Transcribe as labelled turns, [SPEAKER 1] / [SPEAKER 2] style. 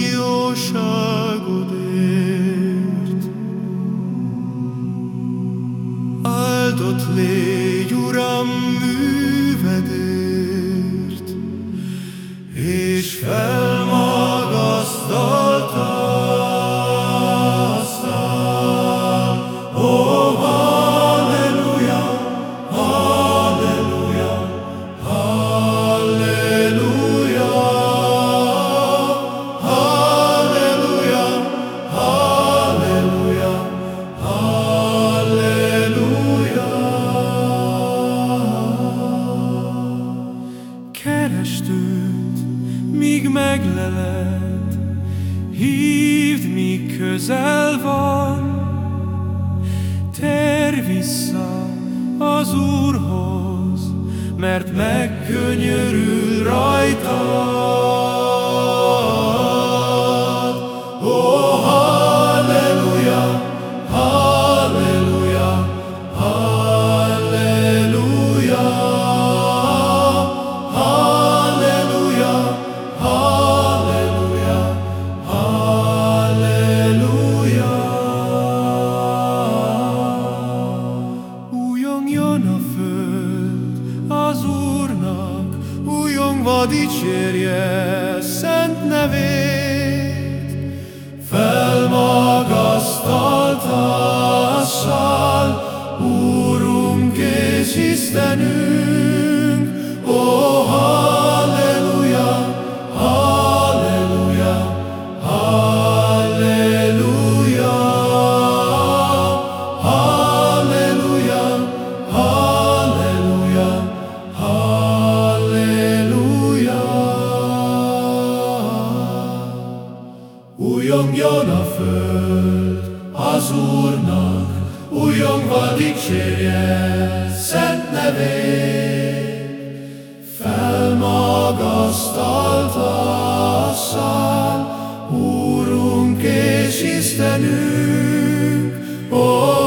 [SPEAKER 1] jóságodért. Áldott légy, Uram, míg megleled, hívd, míg közel van. Térj vissza az Úrhoz, mert megkönyörül rajtad. Újongva dicsérje szent nevét, felmagasztaltassal, Úrunk és Istenünk, Újongjon a föld az Úrnak, újongva dicsérje szent nevét. Felmagasztaltassál, Úrunk és Istenünk, oh,